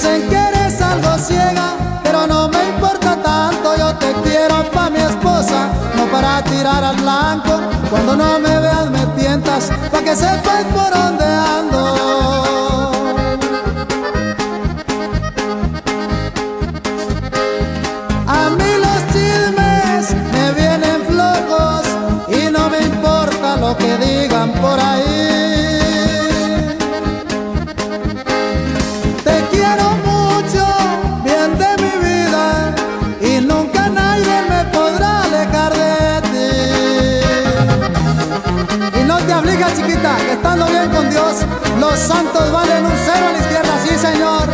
Dicen que eres algo ciega, pero no me importa tanto. Yo te quiero pa' mi esposa, no para tirar al blanco. Cuando no me veas me tientas, pa' que sepas por dónde aflijas, chiquita, estando bien con Dios, los santos valen un cero a la izquierda, sí, señor.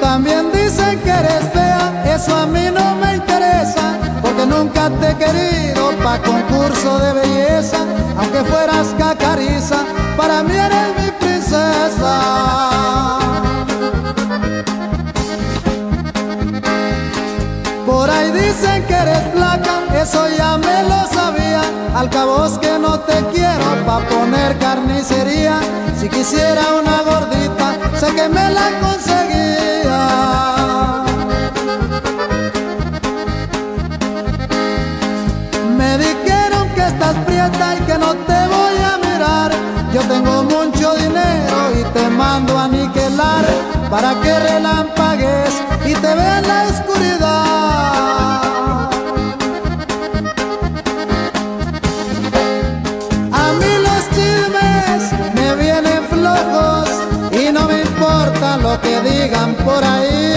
También dicen que eres fea, eso a mí de belleza, aunque fueras cacariza, para mí eres mi princesa. Por ahí dicen que eres flaca, eso ya me lo sabía. Al cabo es que no te quiero pa' poner carnicería. Si quisiera una estás prieta y que no te voy a mirar. Yo tengo mucho dinero y te mando a aniquilar para que relampagues y te vea en la oscuridad. A mí los chismes me vienen flojos y no me importa lo que digan por ahí.